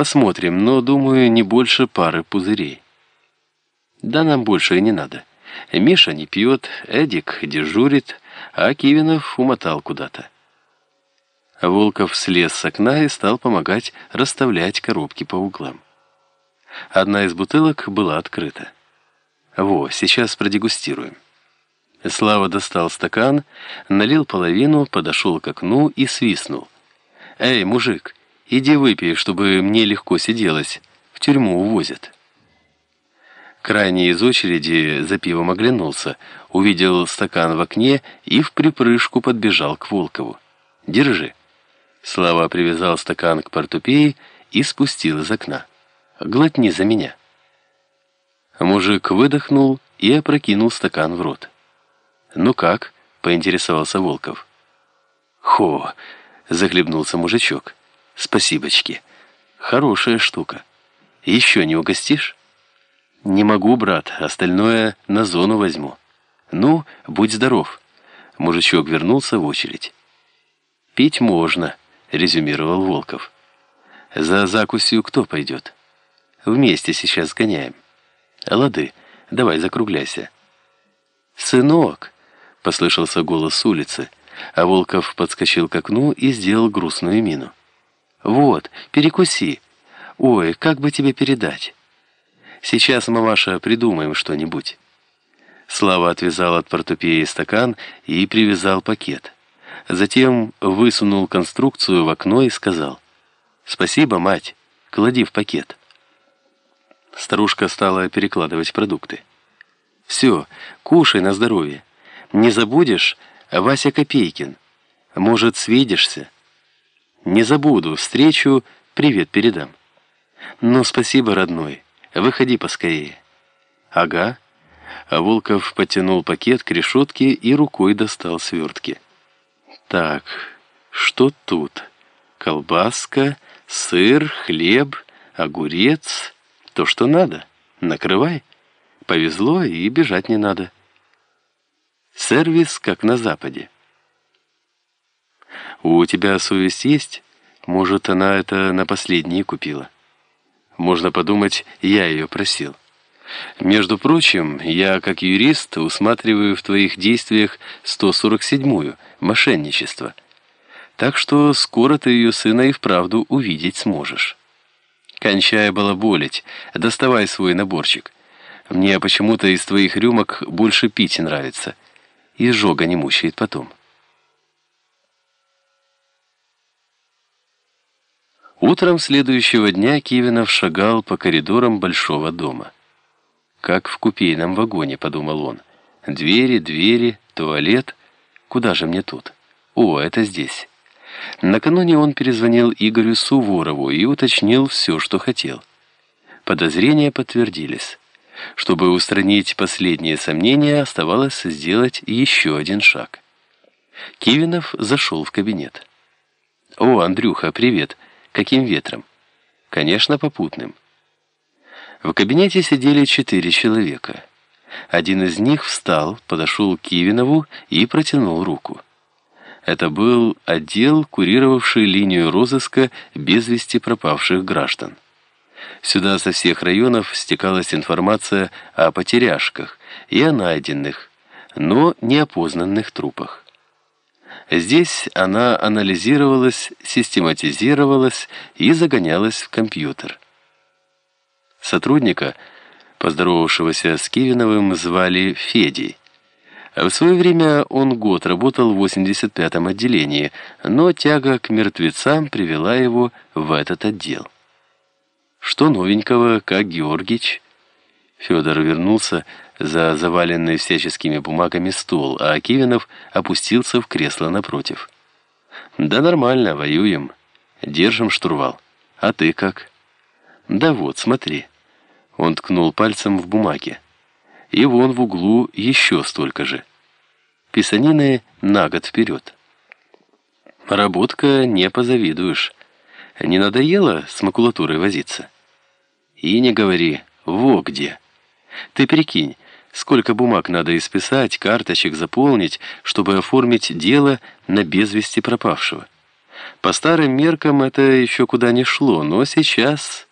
Посмотрим, но, думаю, не больше пары пузырей. Да нам больше и не надо. Миша не пьет, Эдик дежурит, а Кивинов умотал куда-то. Волков слез с окна и стал помогать расставлять коробки по углам. Одна из бутылок была открыта. Во, сейчас продегустируем. Слава достал стакан, налил половину, подошел к окну и свистнул. «Эй, мужик, иди выпей, чтобы мне легко сиделось. В тюрьму увозят». Крайний из очереди за пивом оглянулся, увидел стакан в окне и в припрыжку подбежал к Волкову. «Держи». Слава привязал стакан к портупее и спустил из окна. «Глотни за меня». Мужик выдохнул и опрокинул стакан в рот. «Ну как?» — поинтересовался Волков. «Хо!» — захлебнулся мужичок. «Спасибочки. Хорошая штука. Еще не угостишь?» «Не могу, брат. Остальное на зону возьму». «Ну, будь здоров». Мужичок вернулся в очередь. «Пить можно», — резюмировал Волков. «За закусью кто пойдет?» «Вместе сейчас гоняем». «Лады, давай закругляйся». «Сынок!» — послышался голос с улицы, а Волков подскочил к окну и сделал грустную мину. «Вот, перекуси. Ой, как бы тебе передать?» Сейчас, мамаша, придумаем что-нибудь». Слава отвязал от портупеи стакан и привязал пакет. Затем высунул конструкцию в окно и сказал «Спасибо, мать, клади в пакет». Старушка стала перекладывать продукты. «Все, кушай на здоровье. Не забудешь, Вася Копейкин. Может, свидишься?» «Не забуду, встречу, привет передам». «Ну, спасибо, родной». Выходи поскорее». «Ага». А Волков потянул пакет к решетке и рукой достал свертки. «Так, что тут? Колбаска, сыр, хлеб, огурец. То, что надо. Накрывай. Повезло и бежать не надо. Сервис, как на Западе. У тебя совесть есть? Может, она это на последние купила?» Можно подумать, я ее просил. Между прочим, я, как юрист, усматриваю в твоих действиях 147-ю – мошенничество. Так что скоро ты ее сына и вправду увидеть сможешь. Кончая балаболить, доставай свой наборчик. Мне почему-то из твоих рюмок больше пить нравится. И жога не мучает потом. Утром следующего дня Кивинов шагал по коридорам большого дома. «Как в купейном вагоне», — подумал он. «Двери, двери, туалет. Куда же мне тут? О, это здесь». Накануне он перезвонил Игорю Суворову и уточнил все, что хотел. Подозрения подтвердились. Чтобы устранить последние сомнения, оставалось сделать еще один шаг. Кивинов зашел в кабинет. «О, Андрюха, привет!» Каким ветром? Конечно, попутным. В кабинете сидели четыре человека. Один из них встал, подошел к Кивинову и протянул руку. Это был отдел, курировавший линию розыска без вести пропавших граждан. Сюда со всех районов стекалась информация о потеряшках и о найденных, но неопознанных трупах. Здесь она анализировалась, систематизировалась и загонялась в компьютер. Сотрудника, поздоровавшегося с Кивиновым, звали Федей. В свое время он год работал в 85-м отделении, но тяга к мертвецам привела его в этот отдел. Что новенького, как Георгич? Федор вернулся за заваленный всяческими бумагами стол, а Кивинов опустился в кресло напротив. «Да нормально, воюем. Держим штурвал. А ты как?» «Да вот, смотри». Он ткнул пальцем в бумаге. И вон в углу еще столько же. Писанины на год вперед. Работка не позавидуешь. Не надоело с макулатурой возиться? И не говори, во где. Ты прикинь, сколько бумаг надо исписать, карточек заполнить, чтобы оформить дело на безвести пропавшего. По старым меркам это еще куда не шло, но сейчас